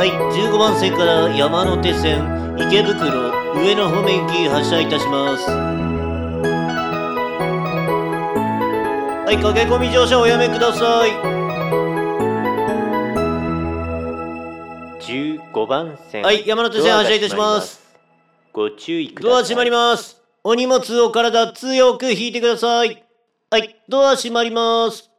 はい15番線から山手線池袋上野方面行き発車いたします。はい駆け込み乗車おやめください。15番線。はい山手線発車いたします。ご注意ください。ドア閉まります。お荷物を体強く引いてください。はいドア閉まります。